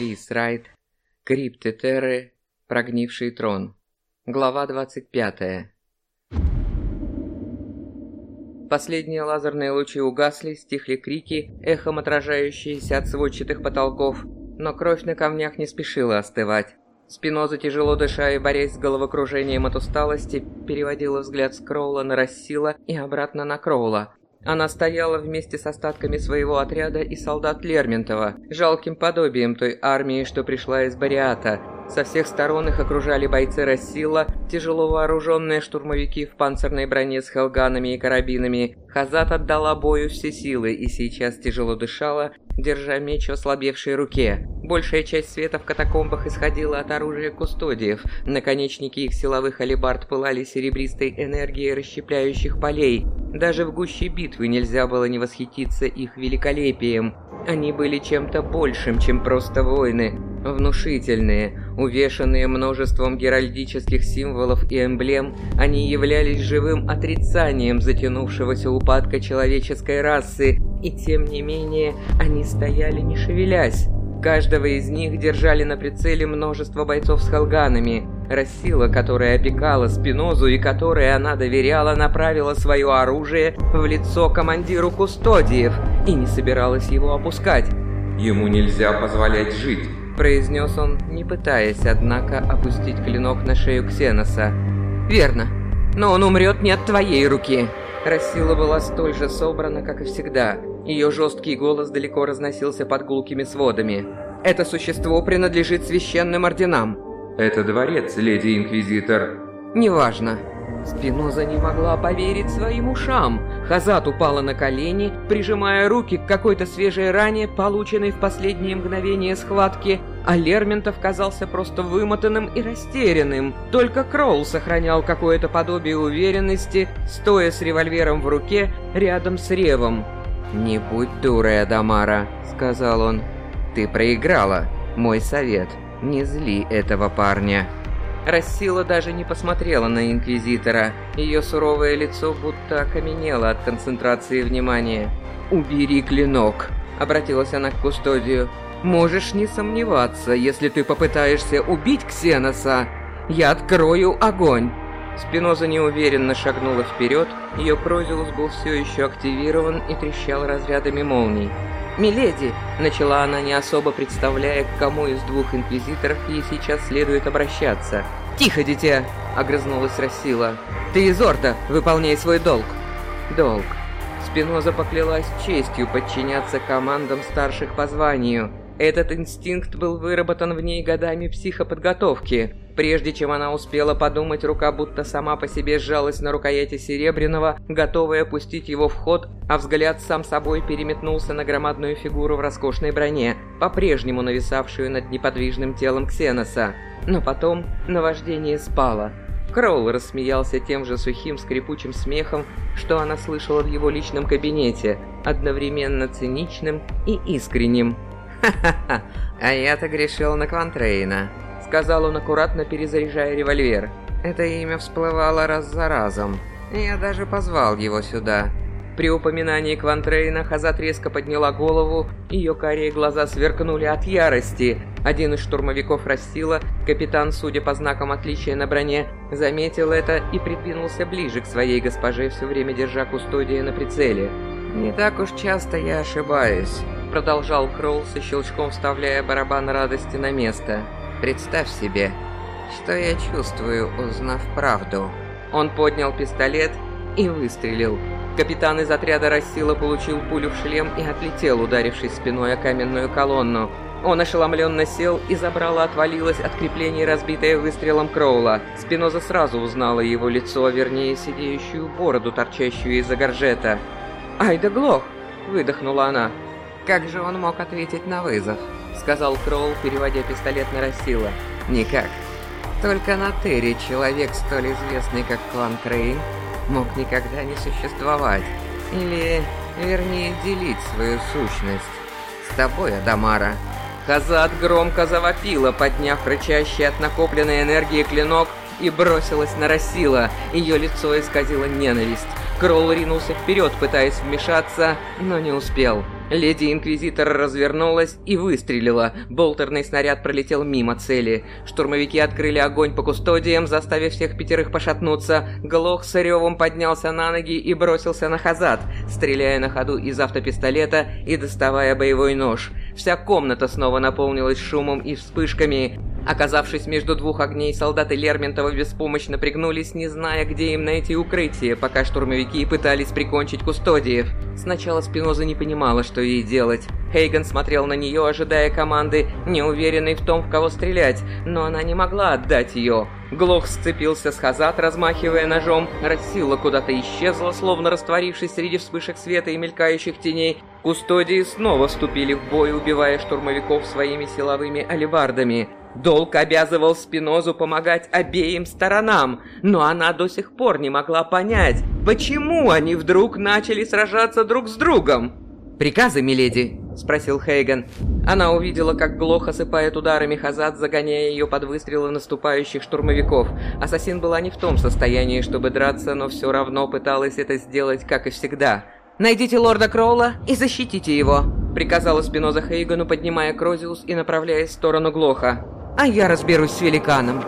Крис Райт, Крипты Терры, Прогнивший трон. Глава 25. Последние лазерные лучи угасли, стихли крики, эхом отражающиеся от сводчатых потолков, но кровь на камнях не спешила остывать. Спиноза, тяжело дыша и борясь с головокружением от усталости, переводила взгляд с Кроула на Рассила и обратно на Кроула. Она стояла вместе с остатками своего отряда и солдат Лермонтова, жалким подобием той армии, что пришла из Бариата, со всех сторон их окружали бойцы Рассила, тяжело вооруженные штурмовики в панцирной броне с хелганами и карабинами. Хазат отдала бою все силы и сейчас тяжело дышала, держа меч в ослабевшей руке. Большая часть света в катакомбах исходила от оружия кустодиев. Наконечники их силовых алебард пылали серебристой энергией расщепляющих полей. Даже в гуще битвы нельзя было не восхититься их великолепием. Они были чем-то большим, чем просто воины. Внушительные, увешанные множеством геральдических символов и эмблем, они являлись живым отрицанием затянувшегося упадка человеческой расы, и тем не менее они стояли не шевелясь. Каждого из них держали на прицеле множество бойцов с халганами. Рассила, которая опекала Спинозу и которой она доверяла, направила свое оружие в лицо командиру кустодиев и не собиралась его опускать. «Ему нельзя позволять жить», произнес он, не пытаясь, однако, опустить клинок на шею Ксеноса. «Верно. Но он умрет не от твоей руки!» Рассила была столь же собрана, как и всегда. Ее жесткий голос далеко разносился под гулкими сводами. «Это существо принадлежит священным орденам!» «Это дворец, леди Инквизитор!» «Неважно. Спиноза не могла поверить своим ушам. Хазат упала на колени, прижимая руки к какой-то свежей ране, полученной в последние мгновения схватки, а Лерментов казался просто вымотанным и растерянным. Только Кроул сохранял какое-то подобие уверенности, стоя с револьвером в руке рядом с Ревом. «Не будь дурой, Адамара», — сказал он. «Ты проиграла. Мой совет. Не зли этого парня». Рассила даже не посмотрела на Инквизитора. Ее суровое лицо будто окаменело от концентрации внимания. «Убери клинок», — обратилась она к Кустодию. «Можешь не сомневаться, если ты попытаешься убить Ксеноса, я открою огонь». Спиноза неуверенно шагнула вперед, ее Прозилус был все еще активирован и трещал разрядами молний. «Миледи!» – начала она, не особо представляя, к кому из двух инквизиторов ей сейчас следует обращаться. «Тихо, дитя!» – огрызнулась Рассила. «Ты из Орда, выполняй свой долг!» «Долг!» Спиноза поклялась честью подчиняться командам старших по званию. Этот инстинкт был выработан в ней годами психоподготовки. Прежде чем она успела подумать, рука будто сама по себе сжалась на рукояти Серебряного, готовая пустить его в ход, а взгляд сам собой переметнулся на громадную фигуру в роскошной броне, по-прежнему нависавшую над неподвижным телом Ксеноса. Но потом наваждение спало. Кроул рассмеялся тем же сухим скрипучим смехом, что она слышала в его личном кабинете, одновременно циничным и искренним. «Ха-ха-ха, а я-то грешил на Квантрейна», — сказал он, аккуратно перезаряжая револьвер. Это имя всплывало раз за разом. Я даже позвал его сюда. При упоминании Квантрейна Хазат резко подняла голову, ее карие глаза сверкнули от ярости. Один из штурмовиков Рассила, капитан, судя по знакам отличия на броне, заметил это и придвинулся ближе к своей госпоже, все время держа кустодия на прицеле. «Не так уж часто я ошибаюсь», продолжал Кроул со щелчком вставляя барабан радости на место. «Представь себе, что я чувствую, узнав правду». Он поднял пистолет и выстрелил. Капитан из отряда Рассила получил пулю в шлем и отлетел, ударившись спиной о каменную колонну. Он ошеломленно сел, и забрало отвалилось от креплений, разбитое выстрелом Кроула. Спиноза сразу узнала его лицо, вернее, сидеющую бороду, торчащую из-за горжета. «Ай да глох!» — выдохнула она. «Как же он мог ответить на вызов?» — сказал Кроул, переводя пистолет на Рассила. «Никак. Только на Терри человек, столь известный как клан Крейн, мог никогда не существовать. Или, вернее, делить свою сущность. С тобой, Адамара». Хазат громко завопила, подняв рычащий от накопленной энергии клинок, и бросилась на Рассила. Ее лицо исказило ненависть. Кролл ринулся вперед, пытаясь вмешаться, но не успел. Леди Инквизитор развернулась и выстрелила. Болтерный снаряд пролетел мимо цели. Штурмовики открыли огонь по кустодиям, заставив всех пятерых пошатнуться. Глох с ревом поднялся на ноги и бросился на Хазат, стреляя на ходу из автопистолета и доставая боевой нож. Вся комната снова наполнилась шумом и вспышками. Оказавшись между двух огней, солдаты Лермонтова беспомощно пригнулись, не зная, где им найти укрытие, пока штурмовики пытались прикончить кустодиев. Сначала Спиноза не понимала, что ей делать. Хейган смотрел на нее, ожидая команды, неуверенный в том, в кого стрелять, но она не могла отдать ее. Глох сцепился с Хазат, размахивая ножом, Рассила куда-то исчезла, словно растворившись среди вспышек света и мелькающих теней. Кустодии снова вступили в бой, убивая штурмовиков своими силовыми алебардами. Долг обязывал Спинозу помогать обеим сторонам, но она до сих пор не могла понять, почему они вдруг начали сражаться друг с другом. «Приказы, миледи?» — спросил Хейган. Она увидела, как Глох осыпает ударами Хазат, загоняя ее под выстрелы наступающих штурмовиков. Ассасин была не в том состоянии, чтобы драться, но все равно пыталась это сделать, как и всегда. «Найдите лорда Кроула и защитите его», — приказала Спиноза Хейгану, поднимая Крозиус и направляясь в сторону Глоха а я разберусь с великаном.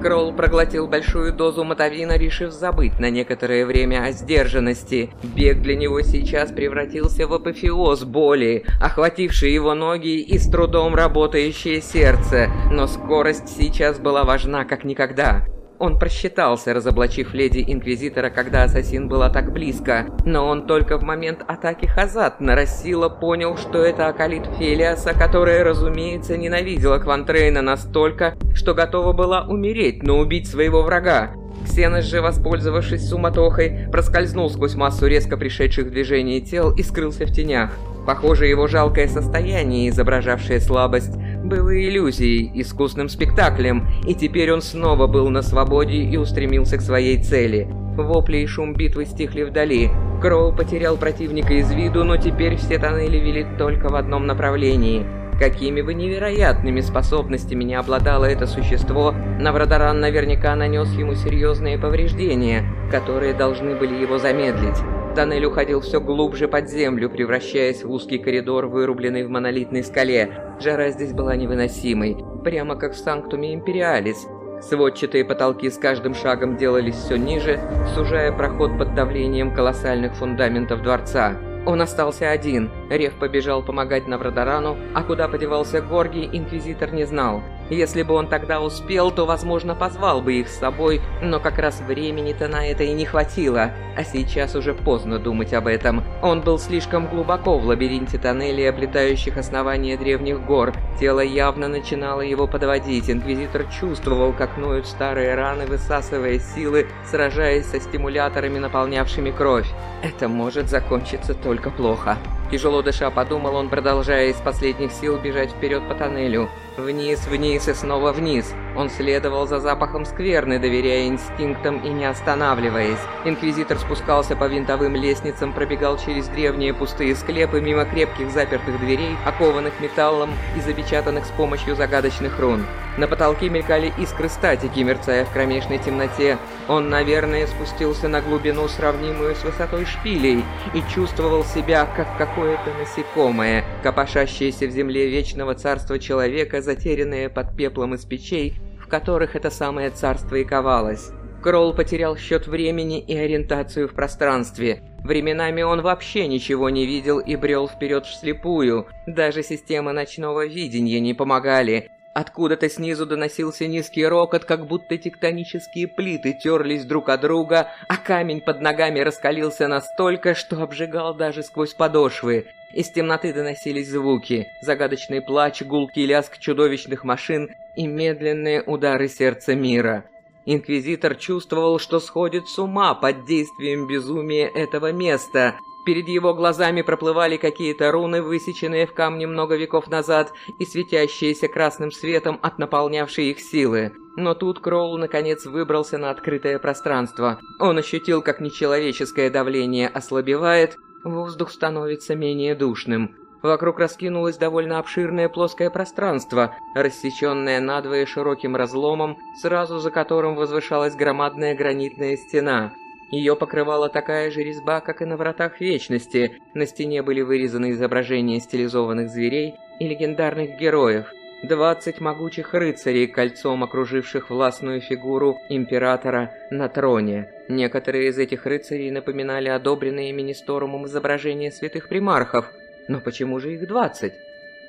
Кролл проглотил большую дозу мотовина, решив забыть на некоторое время о сдержанности. Бег для него сейчас превратился в апофеоз боли, охвативший его ноги и с трудом работающее сердце, но скорость сейчас была важна как никогда. Он просчитался, разоблачив леди Инквизитора, когда ассасин была так близко, но он только в момент атаки Хазат на Рассила понял, что это Акалит Фелиаса, которая, разумеется, ненавидела Квантрейна настолько, что готова была умереть, но убить своего врага. Ксенос же, воспользовавшись суматохой, проскользнул сквозь массу резко пришедших в движение тел и скрылся в тенях. Похоже, его жалкое состояние, изображавшее слабость, было иллюзией, искусным спектаклем, и теперь он снова был на свободе и устремился к своей цели. Вопли и шум битвы стихли вдали. Кроу потерял противника из виду, но теперь все тоннели вели только в одном направлении. Какими бы невероятными способностями не обладало это существо, Наврадаран наверняка нанес ему серьезные повреждения, которые должны были его замедлить. Тоннель уходил все глубже под землю, превращаясь в узкий коридор, вырубленный в монолитной скале. Жара здесь была невыносимой, прямо как в Санктуме Империалис. Сводчатые потолки с каждым шагом делались все ниже, сужая проход под давлением колоссальных фундаментов дворца. Он остался один. Рев побежал помогать Наврадарану, а куда подевался Горгий, Инквизитор не знал. Если бы он тогда успел, то, возможно, позвал бы их с собой, но как раз времени-то на это и не хватило, а сейчас уже поздно думать об этом. Он был слишком глубоко в лабиринте тоннелей, облетающих основания древних гор. Тело явно начинало его подводить. Инквизитор чувствовал, как ноют старые раны, высасывая силы, сражаясь со стимуляторами, наполнявшими кровь. Это может закончиться только плохо. Тяжело дыша подумал он, продолжая из последних сил бежать вперед по тоннелю. Вниз, вниз и снова вниз. Он следовал за запахом скверны, доверяя инстинктам и не останавливаясь. Инквизитор спускался по винтовым лестницам, пробегал через древние пустые склепы мимо крепких запертых дверей, окованных металлом и запечатанных с помощью загадочных рун. На потолке мелькали искры статики, мерцая в кромешной темноте. Он, наверное, спустился на глубину, сравнимую с высотой шпилей, и чувствовал себя, как какое-то насекомое, копошащееся в земле вечного царства человека, затерянное под пеплом из печей, которых это самое царство и ковалось. Кролл потерял счет времени и ориентацию в пространстве. Временами он вообще ничего не видел и брел вперед вслепую. Даже системы ночного видения не помогали. Откуда-то снизу доносился низкий рокот, как будто тектонические плиты терлись друг от друга, а камень под ногами раскалился настолько, что обжигал даже сквозь подошвы. Из темноты доносились звуки, загадочный плач, гулкий лязг чудовищных машин и медленные удары сердца мира. Инквизитор чувствовал, что сходит с ума под действием безумия этого места, Перед его глазами проплывали какие-то руны, высеченные в камне много веков назад и светящиеся красным светом от наполнявшей их силы. Но тут Кроул наконец выбрался на открытое пространство. Он ощутил, как нечеловеческое давление ослабевает, воздух становится менее душным. Вокруг раскинулось довольно обширное плоское пространство, рассеченное надвое широким разломом, сразу за которым возвышалась громадная гранитная стена. Ее покрывала такая же резьба, как и на вратах Вечности. На стене были вырезаны изображения стилизованных зверей и легендарных героев. Двадцать могучих рыцарей, кольцом окруживших властную фигуру императора на троне. Некоторые из этих рыцарей напоминали одобренные Министорумом изображения святых примархов – но почему же их двадцать?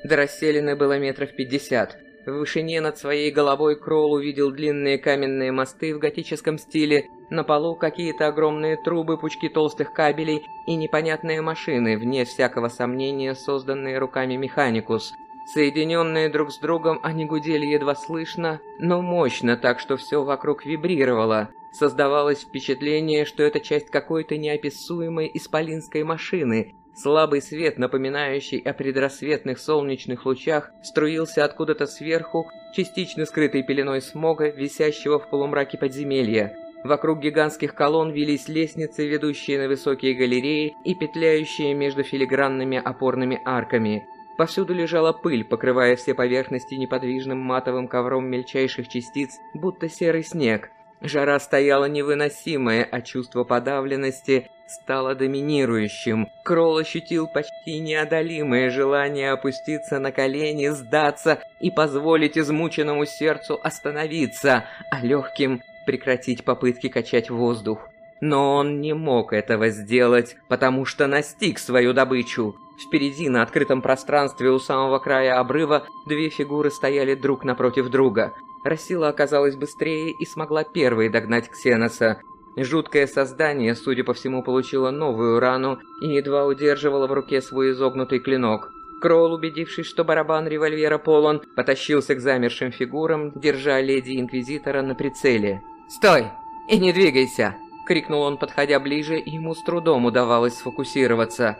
До расселены было метров пятьдесят. В вышине над своей головой Кролл увидел длинные каменные мосты в готическом стиле, на полу какие-то огромные трубы, пучки толстых кабелей и непонятные машины, вне всякого сомнения, созданные руками Механикус. Соединенные друг с другом, они гудели едва слышно, но мощно, так что все вокруг вибрировало. Создавалось впечатление, что это часть какой-то неописуемой исполинской машины, Слабый свет, напоминающий о предрассветных солнечных лучах, струился откуда-то сверху, частично скрытой пеленой смога, висящего в полумраке подземелья. Вокруг гигантских колонн вились лестницы, ведущие на высокие галереи и петляющие между филигранными опорными арками. Повсюду лежала пыль, покрывая все поверхности неподвижным матовым ковром мельчайших частиц, будто серый снег. Жара стояла невыносимая, а чувство подавленности стало доминирующим. Кролл ощутил почти неодолимое желание опуститься на колени, сдаться и позволить измученному сердцу остановиться, а легким прекратить попытки качать воздух. Но он не мог этого сделать, потому что настиг свою добычу. Впереди, на открытом пространстве у самого края обрыва, две фигуры стояли друг напротив друга. Рассила оказалась быстрее и смогла первой догнать Ксеноса. Жуткое создание, судя по всему, получило новую рану и едва удерживало в руке свой изогнутый клинок. Кроул, убедившись, что барабан револьвера полон, потащился к замершим фигурам, держа леди Инквизитора на прицеле. «Стой! И не двигайся!» — крикнул он, подходя ближе, и ему с трудом удавалось сфокусироваться.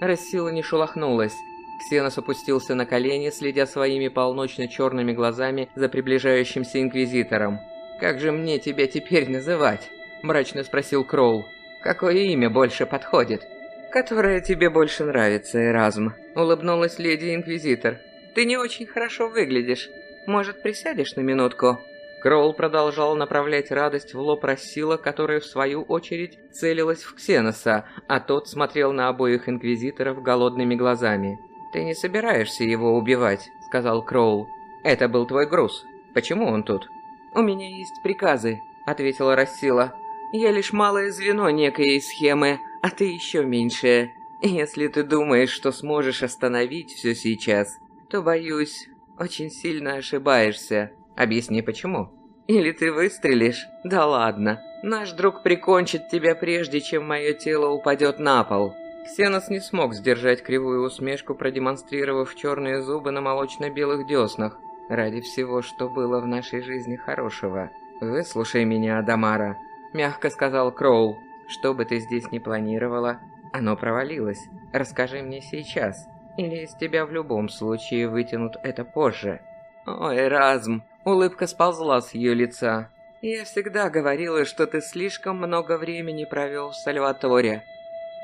Рассила не шелохнулась. Ксенос опустился на колени, следя своими полночно-черными глазами за приближающимся Инквизитором. «Как же мне тебя теперь называть?» – мрачно спросил Кроул. «Какое имя больше подходит?» «Которое тебе больше нравится, Эразм», – улыбнулась леди Инквизитор. «Ты не очень хорошо выглядишь. Может, присядешь на минутку?» Кроул продолжал направлять радость в лоб Рассила, которая, в свою очередь, целилась в Ксеноса, а тот смотрел на обоих инквизиторов голодными глазами. «Ты не собираешься его убивать», — сказал Кроул. «Это был твой груз. Почему он тут?» «У меня есть приказы», — ответила Рассила. Я лишь малое звено некой схемы, а ты еще меньшее. Если ты думаешь, что сможешь остановить все сейчас, то, боюсь, очень сильно ошибаешься. Объясни, почему. Или ты выстрелишь? Да ладно. Наш друг прикончит тебя прежде, чем мое тело упадет на пол. Ксенос не смог сдержать кривую усмешку, продемонстрировав черные зубы на молочно-белых деснах. Ради всего, что было в нашей жизни хорошего. Выслушай меня, Адамара. — мягко сказал Кроул. «Что бы ты здесь ни планировала, оно провалилось. Расскажи мне сейчас, или из тебя в любом случае вытянут это позже». «Ой, Разм!» — улыбка сползла с ее лица. «Я всегда говорила, что ты слишком много времени провел в Сальваторе.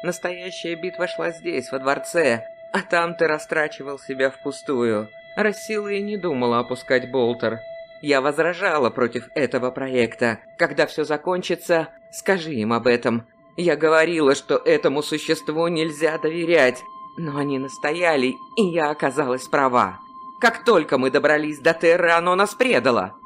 Настоящая битва шла здесь, во дворце, а там ты растрачивал себя впустую. Рассила и не думала опускать Болтер. Я возражала против этого проекта. Когда все закончится, скажи им об этом. Я говорила, что этому существу нельзя доверять. Но они настояли, и я оказалась права. Как только мы добрались до Терры, оно нас предало.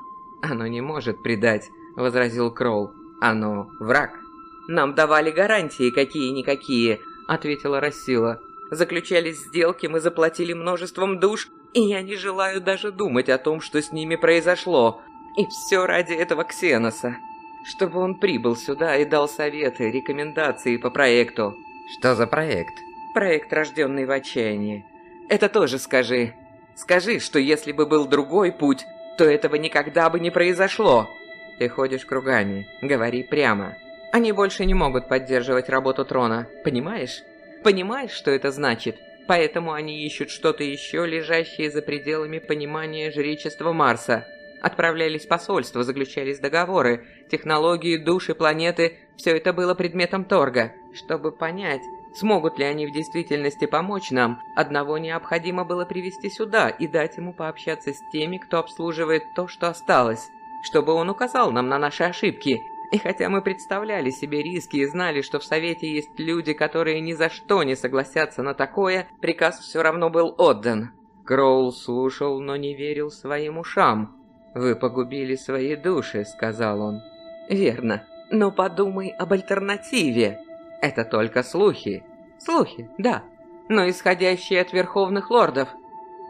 Оно не может предать, возразил Кроул. Оно враг. Нам давали гарантии какие-никакие, ответила Рассила. Заключались сделки, мы заплатили множеством душ, и я не желаю даже думать о том, что с ними произошло. И все ради этого Ксеноса. Чтобы он прибыл сюда и дал советы, рекомендации по проекту. Что за проект? Проект, рожденный в отчаянии. Это тоже скажи. Скажи, что если бы был другой путь, то этого никогда бы не произошло. Ты ходишь кругами. Говори прямо. Они больше не могут поддерживать работу трона. Понимаешь? Понимаешь, что это значит? Поэтому они ищут что-то еще, лежащее за пределами понимания жречества Марса. Отправлялись посольства, заключались договоры, технологии, души, планеты – все это было предметом торга. Чтобы понять, Смогут ли они в действительности помочь нам? Одного необходимо было привести сюда и дать ему пообщаться с теми, кто обслуживает то, что осталось, чтобы он указал нам на наши ошибки. И хотя мы представляли себе риски и знали, что в Совете есть люди, которые ни за что не согласятся на такое, приказ все равно был отдан. Кроул слушал, но не верил своим ушам. «Вы погубили свои души», — сказал он. «Верно. Но подумай об альтернативе. Это только слухи. Слухи, да. Но исходящие от верховных лордов.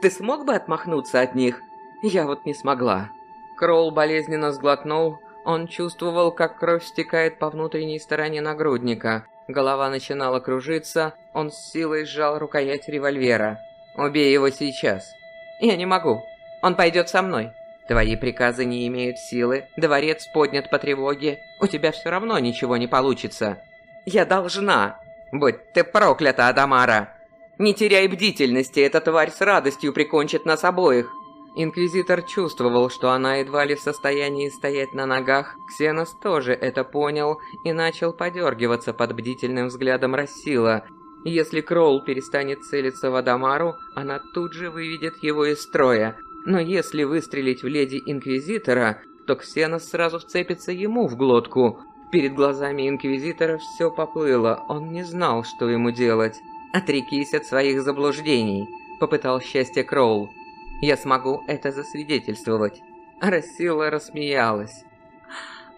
Ты смог бы отмахнуться от них? Я вот не смогла». Кроул болезненно сглотнул. Он чувствовал, как кровь стекает по внутренней стороне нагрудника. Голова начинала кружиться. Он с силой сжал рукоять револьвера. «Убей его сейчас». «Я не могу. Он пойдет со мной». Твои приказы не имеют силы, дворец поднят по тревоге, у тебя все равно ничего не получится. Я должна. Будь ты проклята, Адамара. Не теряй бдительности, эта тварь с радостью прикончит нас обоих. Инквизитор чувствовал, что она едва ли в состоянии стоять на ногах. Ксенос тоже это понял и начал подергиваться под бдительным взглядом Рассила. Если Кролл перестанет целиться в Адамару, она тут же выведет его из строя. Но если выстрелить в леди Инквизитора, то Ксенос сразу вцепится ему в глотку. Перед глазами Инквизитора все поплыло, он не знал, что ему делать. «Отрекись от своих заблуждений», — попытал счастье Кроул. «Я смогу это засвидетельствовать». Рассила рассмеялась.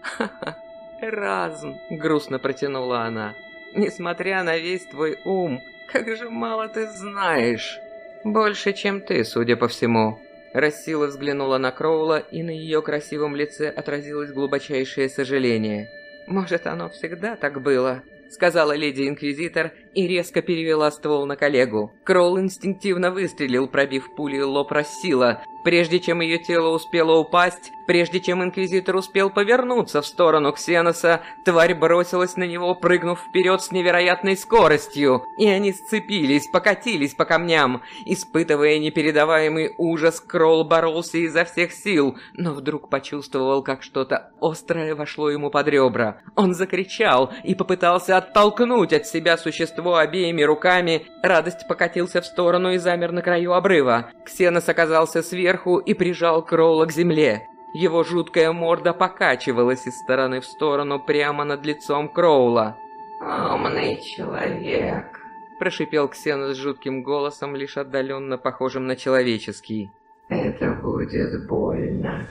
«Ха-ха, разум», — грустно протянула она. «Несмотря на весь твой ум, как же мало ты знаешь». «Больше, чем ты, судя по всему», Рассила взглянула на Кроула, и на ее красивом лице отразилось глубочайшее сожаление. «Может, оно всегда так было?» сказала леди-инквизитор и резко перевела ствол на коллегу. Кроул инстинктивно выстрелил, пробив пулей лоб Рассила. Прежде чем ее тело успело упасть, прежде чем инквизитор успел повернуться в сторону Ксеноса, тварь бросилась на него, прыгнув вперед с невероятной скоростью. И они сцепились, покатились по камням. Испытывая непередаваемый ужас, Кролл боролся изо всех сил, но вдруг почувствовал, как что-то острое вошло ему под ребра. Он закричал и попытался оттолкнуть от себя существо обеими руками. Радость покатился в сторону и замер на краю обрыва. Ксенос оказался сверху и прижал Кроула к земле. Его жуткая морда покачивалась из стороны в сторону прямо над лицом Кроула. «Умный человек», – прошипел Ксенос жутким голосом, лишь отдаленно похожим на человеческий. «Это будет больно».